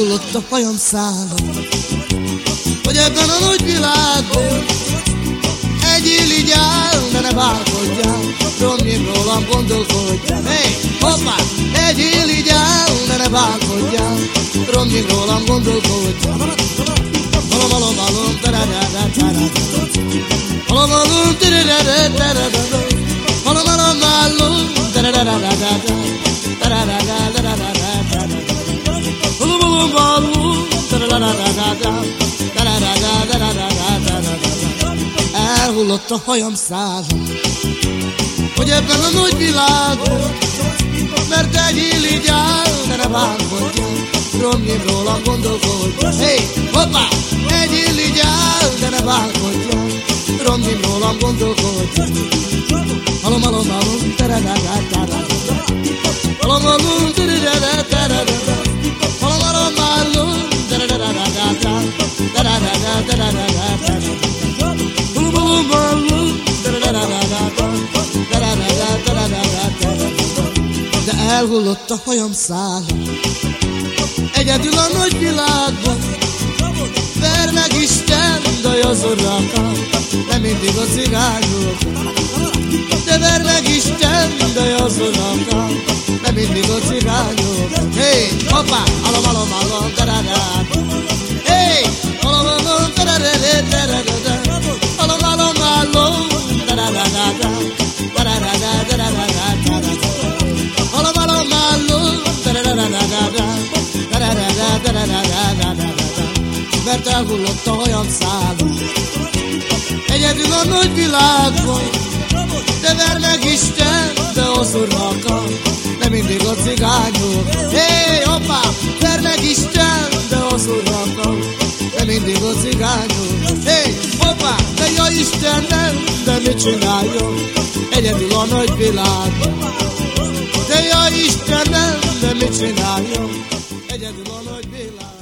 Elhullott a hajam szállam Hogy ebben a nagy világban Egy áll, de ne bálkodjál Romnyim rólam gondolkodjál Hey, hoppá! Egy áll, de ne bálkodjál Romnyim rólam gondolkodjál Malom, malom, malom, tararara, tararara Malom, malom, tararara, tararara Malom, Elhullott a hajam szállam Hogy ebben a nagy világon Mert egy illigy áll, de ne bánkodjál Romnyim róla gondolkodjál Hey, hoppá! Egy illigy áll, de ne bánkodjál Romnyim rólam gondolkodjál De elhullott a hajam szállam Egyedül a nagy világban. Ver meg Isten, de az urakat Nem mindig a cigányok De ver meg Isten, de az urakat Nem mindig a cigányok Hey, hoppá, alom, alom, alom, mert elhullott a hajam szála. Egyedül a nagy világban, de ver meg Isten, de oszurnak nem mindig a cigányok. Hé, hey, hoppá, ver meg Isten, de oszurnak nem mindig a cigányok. Hé, hey, hoppá, de ja Istenem, de mit csináljon? Egyedül a nagy világban. De ja Istenem, de mit csináljon? Egyedül a nagy világ.